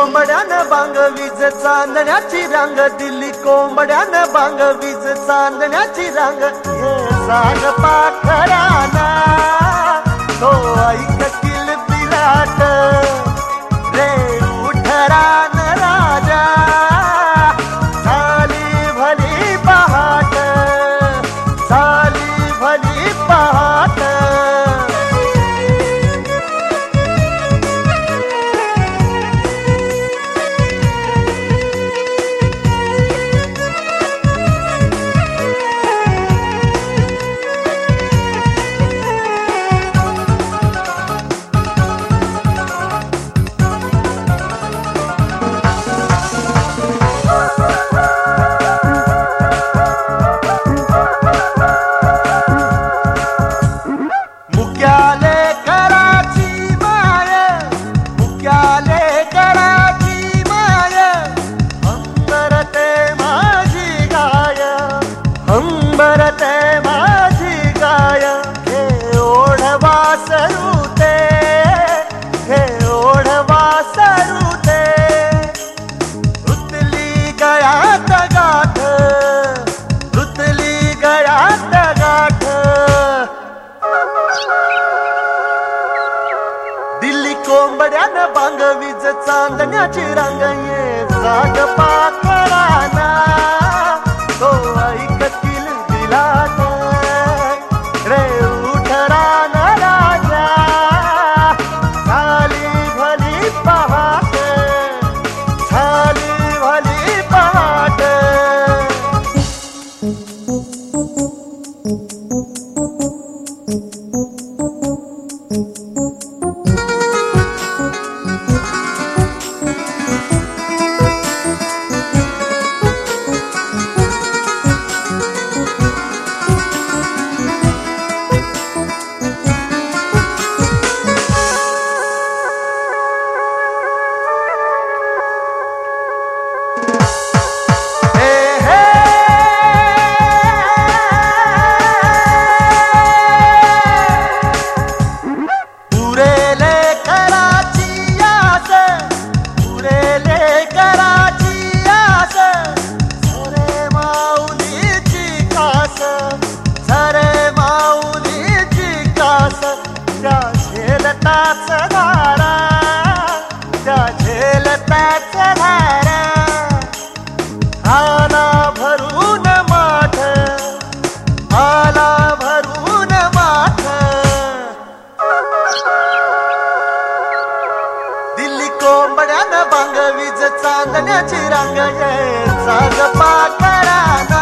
कोंबड्यानं बांग वीज चांदण्याची रांग दिल्ली कोंबड्यानं बांग वीज चांदण्याची रांग. हे सांग पाखराना तो आई कोंबड्यानं बांग वीज चांदण्याची रांग ये जाग पाखराना. तो ऐकतील दिलात रे उठरान राजा. झाली भली पहा कोंबड्यानं बांगवीज चांदण्याची रांग ये चाल पाकराना